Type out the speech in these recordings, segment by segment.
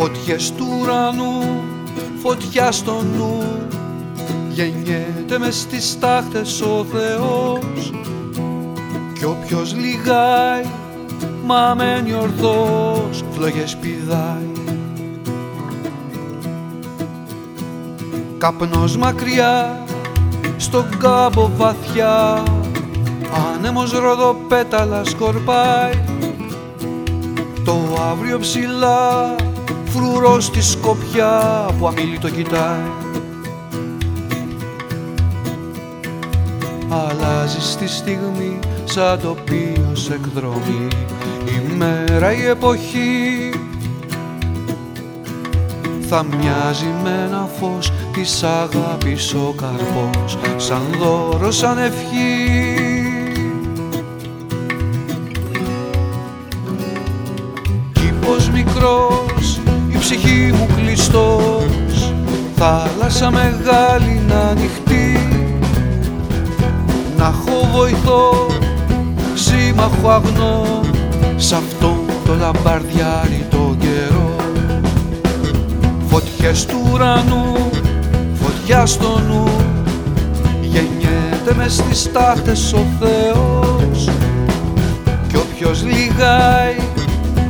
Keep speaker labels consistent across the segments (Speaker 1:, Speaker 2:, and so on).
Speaker 1: Φωτιές του ουρανού, φωτιά στο νου. Γεννιέται μες στις τάχτες ο Θεός. Κι όποιος λιγάει, μα μένει ορθός Φλόγες πηδάει. Καπνός μακριά, στον κάμπο βαθιά. Άνεμος ροδοπέταλας σκορπάει Το αύριο ψηλά φρουρός στη σκοπιά που αμήλυτο κοιτάει. Αλλάζει στη στιγμή σαν τοπίο σε εκδρομή η μέρα η εποχή θα μοιάζει με ένα φως της αγάπης ο καρπός σαν δώρο, σαν ευχή. Κήπος μικρός η ψυχή μου κλειστός θάλασσα μεγάλη να ανοιχτεί. Να έχω βοηθό σύμμαχο αγνό σ' αυτό το λαμπαρδιάρι το καιρό. Φωτιές του ουρανού φωτιά στο νου γεννιέται μες στις τάχτες ο Θεός. Κι όποιος λιγάει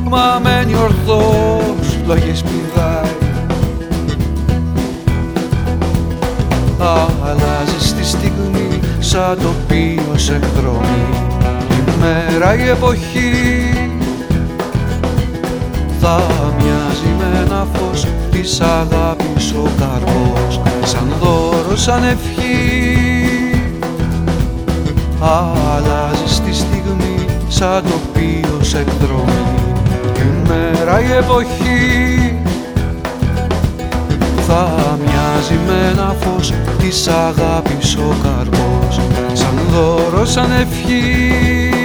Speaker 1: μα μένει ορθός λόγες πηδάει. Αλλάζεις στη στιγμή σαν τοπίο σε εκδρομή η μέρα η εποχή θα μοιάζει με ένα φως της αγάπης ο καρπός. Σαν δώρο, σαν ευχή. Αλλάζεις στη στιγμή σαν τοπίο σε εκδρομή η μέρα η εποχή θα μοιάζει με ένα φως της αγάπης ο καρπός. Σαν δώρο, σαν ευχή